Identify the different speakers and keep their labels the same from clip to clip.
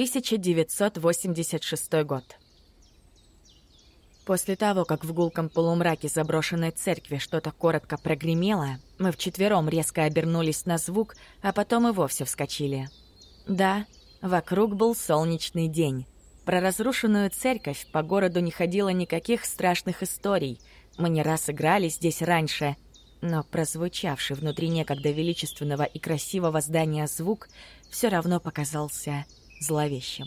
Speaker 1: 1986 год. После того, как в гулком полумраке заброшенной церкви что-то коротко прогремело, мы вчетвером резко обернулись на звук, а потом и вовсе вскочили. Да, вокруг был солнечный день. Про разрушенную церковь по городу не ходило никаких страшных историй. Мы не раз играли здесь раньше, но прозвучавший внутри некогда величественного и красивого здания звук все равно показался зловещим.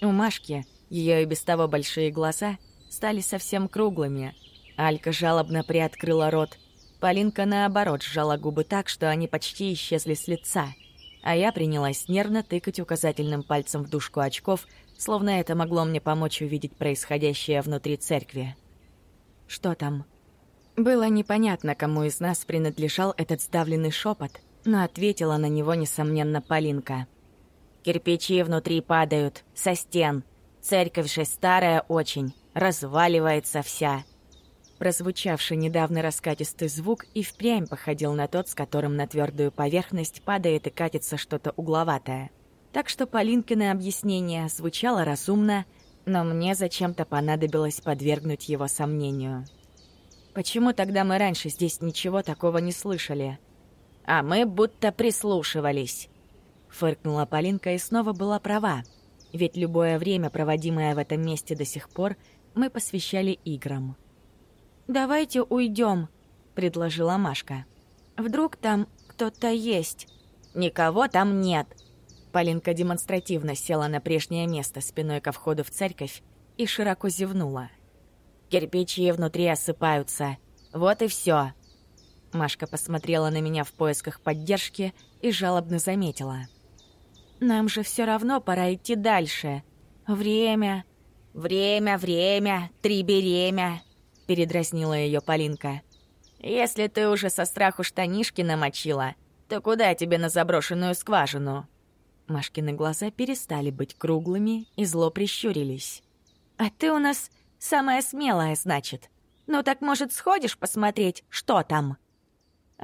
Speaker 1: У Машки, ее и без того большие глаза, стали совсем круглыми. Алька жалобно приоткрыла рот. Полинка, наоборот, сжала губы так, что они почти исчезли с лица. А я принялась нервно тыкать указательным пальцем в дужку очков, словно это могло мне помочь увидеть происходящее внутри церкви. «Что там?» Было непонятно, кому из нас принадлежал этот сдавленный шепот, но ответила на него, несомненно, Полинка. «Кирпичи внутри падают, со стен. Церковь же старая очень, разваливается вся». Прозвучавший недавно раскатистый звук и впрямь походил на тот, с которым на твердую поверхность падает и катится что-то угловатое. Так что Полинкино объяснение звучало разумно, но мне зачем-то понадобилось подвергнуть его сомнению. Почему тогда мы раньше здесь ничего такого не слышали? А мы будто прислушивались. Фыркнула Полинка и снова была права. Ведь любое время, проводимое в этом месте до сих пор, мы посвящали играм. «Давайте уйдем», — предложила Машка. «Вдруг там кто-то есть?» «Никого там нет». Полинка демонстративно села на прежнее место спиной ко входу в церковь и широко зевнула. Кирпичи внутри осыпаются. Вот и все. Машка посмотрела на меня в поисках поддержки и жалобно заметила. «Нам же все равно пора идти дальше. Время...» «Время, время, три беремя», — передразнила ее Полинка. «Если ты уже со страху штанишки намочила, то куда тебе на заброшенную скважину?» Машкины глаза перестали быть круглыми и зло прищурились. «А ты у нас Самая смелая, значит. Ну так, может, сходишь посмотреть, что там?»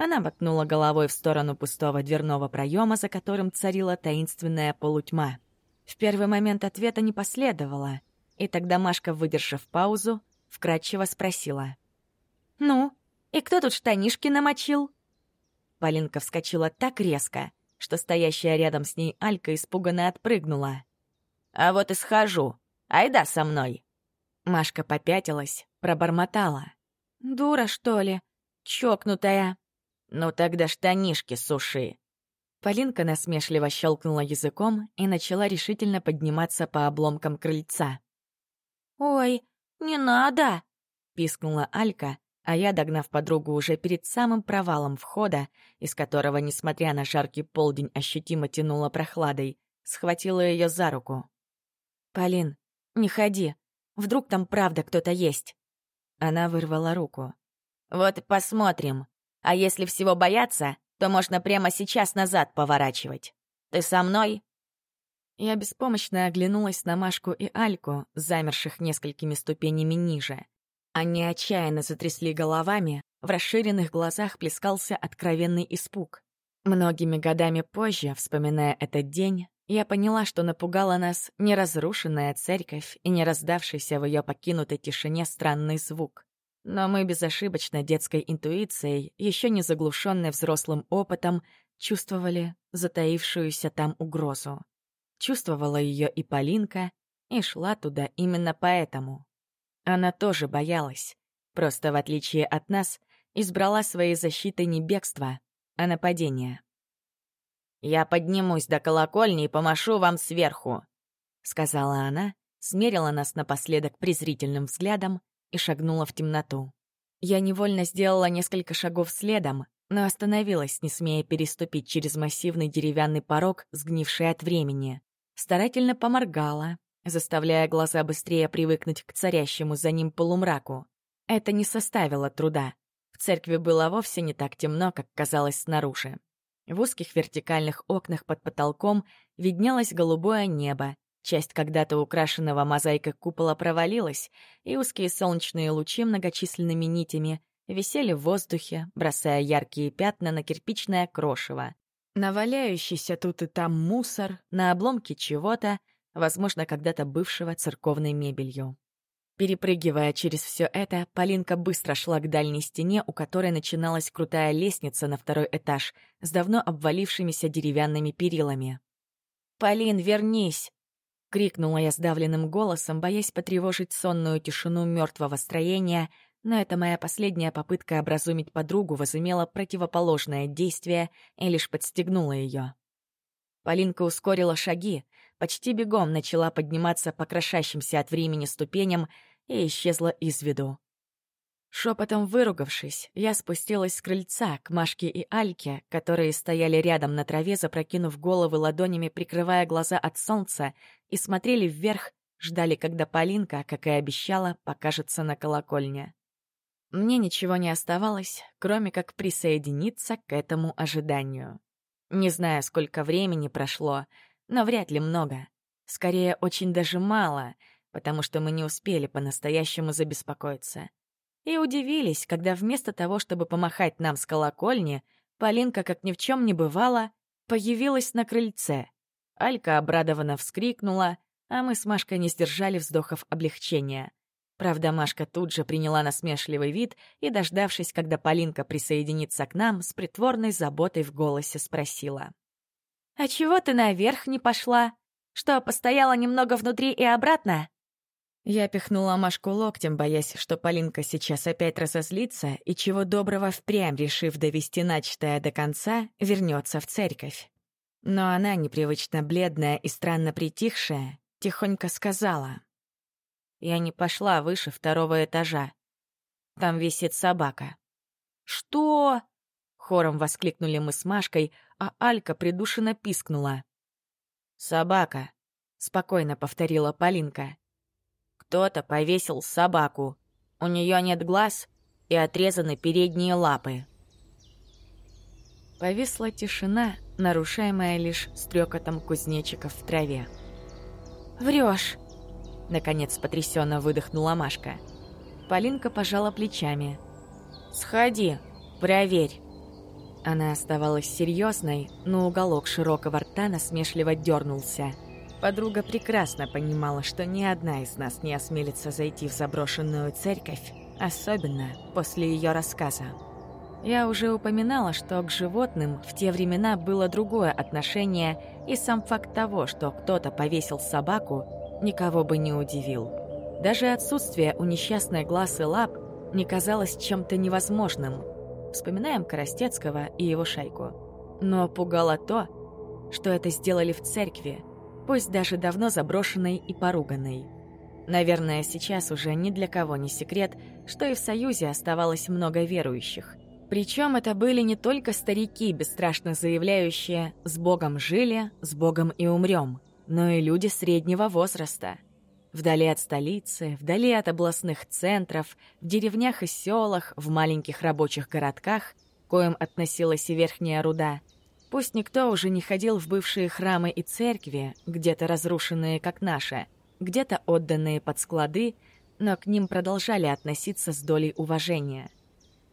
Speaker 1: Она мотнула головой в сторону пустого дверного проема, за которым царила таинственная полутьма. В первый момент ответа не последовало, и тогда Машка, выдержав паузу, вкратчиво спросила. «Ну, и кто тут штанишки намочил?» Полинка вскочила так резко, что стоящая рядом с ней Алька испуганно отпрыгнула. «А вот и схожу. Айда со мной!» Машка попятилась, пробормотала. «Дура, что ли? Чокнутая!» «Ну тогда штанишки суши!» Полинка насмешливо щелкнула языком и начала решительно подниматься по обломкам крыльца. «Ой, не надо!» — пискнула Алька, а я, догнав подругу уже перед самым провалом входа, из которого, несмотря на жаркий полдень, ощутимо тянуло прохладой, схватила ее за руку. «Полин, не ходи, Вдруг там правда кто-то есть?» Она вырвала руку. «Вот посмотрим. А если всего бояться, то можно прямо сейчас назад поворачивать. Ты со мной?» Я беспомощно оглянулась на Машку и Альку, замерших несколькими ступенями ниже. Они отчаянно затрясли головами, в расширенных глазах плескался откровенный испуг. Многими годами позже, вспоминая этот день, я поняла, что напугала нас не разрушенная церковь и не раздавшийся в ее покинутой тишине странный звук. Но мы безошибочно детской интуицией, еще не заглушенной взрослым опытом, чувствовали затаившуюся там угрозу. Чувствовала ее и Полинка, и шла туда именно поэтому. Она тоже боялась, просто в отличие от нас, избрала своей защитой не бегство, а нападение. «Я поднимусь до колокольни и помашу вам сверху», — сказала она, смерила нас напоследок презрительным взглядом и шагнула в темноту. Я невольно сделала несколько шагов следом, но остановилась, не смея переступить через массивный деревянный порог, сгнивший от времени. Старательно поморгала, заставляя глаза быстрее привыкнуть к царящему за ним полумраку. Это не составило труда. В церкви было вовсе не так темно, как казалось снаружи. В узких вертикальных окнах под потолком виднелось голубое небо, часть когда-то украшенного мозаикой купола провалилась, и узкие солнечные лучи многочисленными нитями висели в воздухе, бросая яркие пятна на кирпичное крошево. На валяющийся тут и там мусор, на обломки чего-то, возможно, когда-то бывшего церковной мебелью. Перепрыгивая через все это, Полинка быстро шла к дальней стене, у которой начиналась крутая лестница на второй этаж с давно обвалившимися деревянными перилами. «Полин, вернись!» — крикнула я сдавленным голосом, боясь потревожить сонную тишину мертвого строения, но это моя последняя попытка образумить подругу возымела противоположное действие и лишь подстегнула ее. Полинка ускорила шаги, почти бегом начала подниматься по крошащимся от времени ступеням и исчезла из виду. Шепотом выругавшись, я спустилась с крыльца к Машке и Альке, которые стояли рядом на траве, запрокинув головы ладонями, прикрывая глаза от солнца, и смотрели вверх, ждали, когда Полинка, как и обещала, покажется на колокольне. Мне ничего не оставалось, кроме как присоединиться к этому ожиданию. Не знаю, сколько времени прошло, но вряд ли много. Скорее, очень даже мало — потому что мы не успели по-настоящему забеспокоиться. И удивились, когда вместо того, чтобы помахать нам с колокольни, Полинка, как ни в чем не бывало, появилась на крыльце. Алька обрадованно вскрикнула, а мы с Машкой не сдержали вздохов облегчения. Правда, Машка тут же приняла насмешливый вид и, дождавшись, когда Полинка присоединится к нам, с притворной заботой в голосе спросила. «А чего ты наверх не пошла? Что, постояла немного внутри и обратно?» Я пихнула Машку локтем, боясь, что Полинка сейчас опять разозлится и чего доброго впрямь, решив довести начатое до конца, вернется в церковь. Но она, непривычно бледная и странно притихшая, тихонько сказала. «Я не пошла выше второго этажа. Там висит собака». «Что?» — хором воскликнули мы с Машкой, а Алька придушенно пискнула. «Собака», — спокойно повторила Полинка. Кто-то повесил собаку. У нее нет глаз и отрезаны передние лапы. Повисла тишина, нарушаемая лишь стрекотом кузнечиков в траве. «Врешь!» — наконец потрясенно выдохнула Машка. Полинка пожала плечами. «Сходи, проверь!» Она оставалась серьезной, но уголок широкого рта насмешливо дернулся — Подруга прекрасно понимала, что ни одна из нас не осмелится зайти в заброшенную церковь, особенно после ее рассказа. Я уже упоминала, что к животным в те времена было другое отношение, и сам факт того, что кто-то повесил собаку, никого бы не удивил. Даже отсутствие у несчастной глаз и лап не казалось чем-то невозможным. Вспоминаем Коростецкого и его шайку. Но пугало то, что это сделали в церкви, пусть даже давно заброшенной и поруганной. Наверное, сейчас уже ни для кого не секрет, что и в Союзе оставалось много верующих. Причем это были не только старики, бесстрашно заявляющие «с Богом жили, с Богом и умрем», но и люди среднего возраста. Вдали от столицы, вдали от областных центров, в деревнях и селах, в маленьких рабочих городках, коим относилась и Верхняя Руда – Пусть никто уже не ходил в бывшие храмы и церкви, где-то разрушенные, как наши, где-то отданные под склады, но к ним продолжали относиться с долей уважения.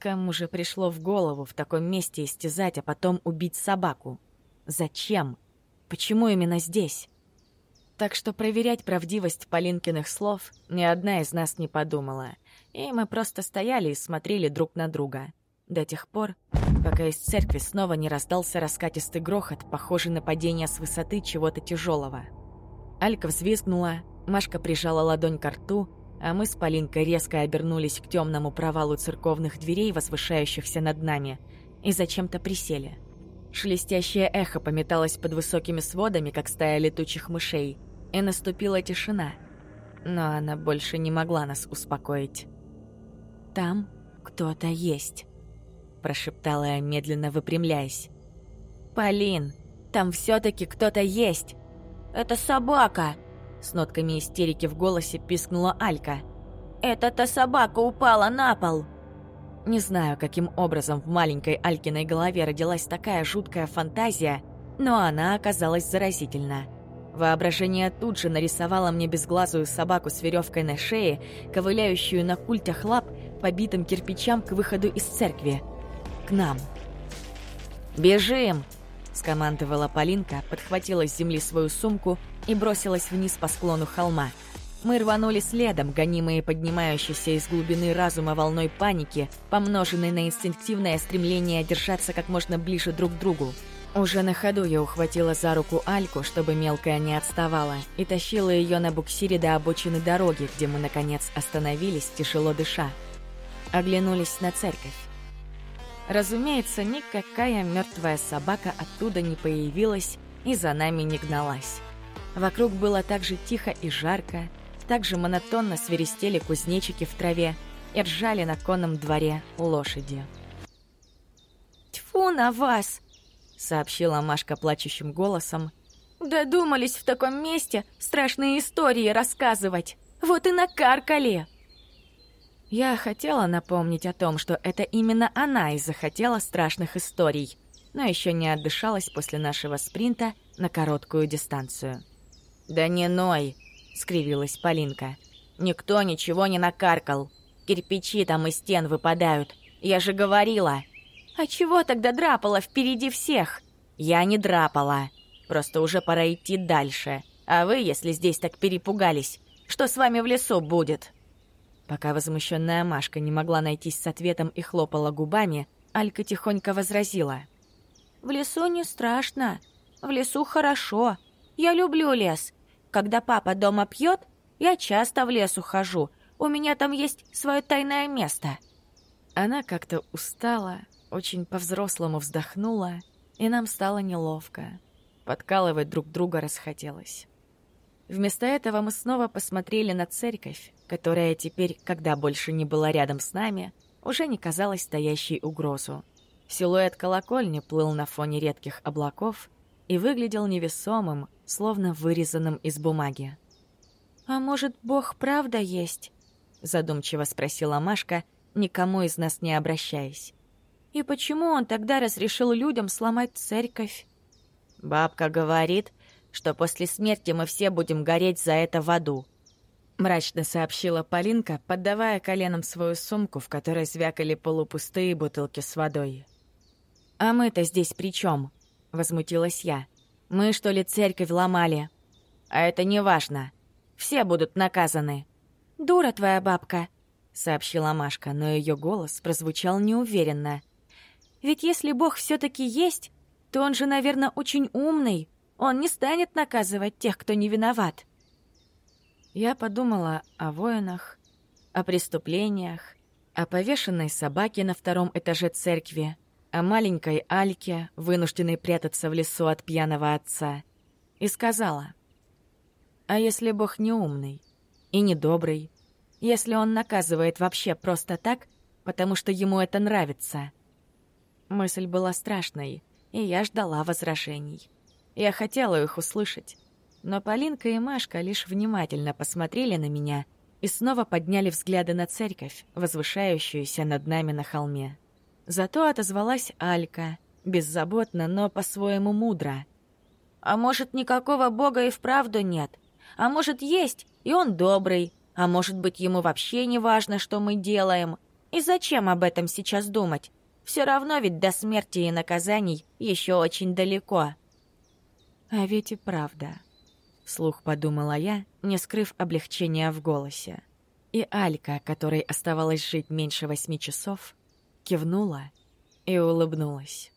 Speaker 1: Кому же пришло в голову в таком месте истязать, а потом убить собаку? Зачем? Почему именно здесь? Так что проверять правдивость Полинкиных слов ни одна из нас не подумала, и мы просто стояли и смотрели друг на друга — до тех пор, пока из церкви снова не раздался раскатистый грохот, похожий на падение с высоты чего-то тяжелого. Алька взвизгнула, Машка прижала ладонь к рту, а мы с Полинкой резко обернулись к темному провалу церковных дверей, возвышающихся над нами, и зачем-то присели. Шелестящее эхо пометалось под высокими сводами, как стая летучих мышей, и наступила тишина. Но она больше не могла нас успокоить. «Там кто-то есть» прошептала я, медленно выпрямляясь. «Полин, там все-таки кто-то есть!» «Это собака!» С нотками истерики в голосе пискнула Алька. «Это та собака упала на пол!» Не знаю, каким образом в маленькой Алькиной голове родилась такая жуткая фантазия, но она оказалась заразительна. Воображение тут же нарисовало мне безглазую собаку с веревкой на шее, ковыляющую на культях лап, побитым кирпичам к выходу из церкви – к нам. «Бежим!» — скомандовала Полинка, подхватила с земли свою сумку и бросилась вниз по склону холма. Мы рванули следом, гонимые поднимающейся из глубины разума волной паники, помноженной на инстинктивное стремление держаться как можно ближе друг к другу. Уже на ходу я ухватила за руку Альку, чтобы мелкая не отставала, и тащила ее на буксире до обочины дороги, где мы, наконец, остановились, тяжело дыша. Оглянулись на церковь. Разумеется, никакая мертвая собака оттуда не появилась и за нами не гналась. Вокруг было так же тихо и жарко, также монотонно свиристели кузнечики в траве и ржали на конном дворе лошади.
Speaker 2: «Тьфу на вас!»
Speaker 1: — сообщила Машка плачущим голосом.
Speaker 2: «Додумались в таком месте страшные истории рассказывать! Вот и накаркали!»
Speaker 1: Я хотела напомнить о том, что это именно она и захотела страшных историй, но еще не отдышалась после нашего спринта на короткую дистанцию. «Да не ной!» — скривилась Полинка. «Никто ничего не накаркал. Кирпичи там из стен выпадают. Я же говорила!»
Speaker 2: «А чего тогда драпала впереди всех?»
Speaker 1: «Я не драпала. Просто уже пора идти дальше. А вы, если здесь так перепугались, что с вами в лесу будет?» Пока возмущенная Машка не могла найтись с ответом и хлопала губами, Алька тихонько возразила.
Speaker 2: «В лесу не страшно. В лесу хорошо. Я люблю лес. Когда папа дома пьет, я часто в лес ухожу. У меня там есть свое тайное место».
Speaker 1: Она как-то устала, очень по-взрослому вздохнула, и нам стало неловко. Подкалывать друг друга расхотелось. Вместо этого мы снова посмотрели на церковь, которая теперь, когда больше не была рядом с нами, уже не казалась стоящей угрозу. Силуэт колокольни плыл на фоне редких облаков и выглядел невесомым, словно вырезанным из бумаги.
Speaker 2: «А может, Бог правда есть?» — задумчиво спросила Машка, никому из нас не обращаясь. «И почему он тогда разрешил людям сломать церковь?»
Speaker 1: «Бабка говорит, что после смерти мы все будем гореть за это в аду», — мрачно сообщила Полинка, поддавая коленом свою сумку, в которой звякали полупустые бутылки с водой. «А мы-то здесь при чем? Возмутилась я. «Мы, что ли, церковь ломали? А это не важно. Все будут наказаны».
Speaker 2: «Дура твоя бабка», —
Speaker 1: сообщила Машка, но ее голос прозвучал неуверенно.
Speaker 2: «Ведь если Бог все таки есть, то он же, наверное, очень умный, он не станет наказывать тех, кто не виноват.
Speaker 1: Я подумала о воинах, о преступлениях, о повешенной собаке на втором этаже церкви, о маленькой Альке, вынужденной прятаться в лесу от пьяного отца, и сказала, «А если Бог не умный и не добрый, если Он наказывает вообще просто так, потому что Ему это нравится?» Мысль была страшной, и я ждала возражений. Я хотела их услышать. Но Полинка и Машка лишь внимательно посмотрели на меня и снова подняли взгляды на церковь, возвышающуюся над нами на холме. Зато отозвалась Алька, беззаботно, но по-своему мудро.
Speaker 2: «А может, никакого бога и вправду нет? А может, есть, и он добрый? А может быть, ему вообще не важно, что мы делаем? И зачем об этом сейчас думать? Все равно ведь до смерти и наказаний еще очень далеко».
Speaker 1: А ведь и правда. Вслух подумала я, не скрыв облегчения в голосе. И Алька, которой оставалось жить меньше восьми часов, кивнула и улыбнулась.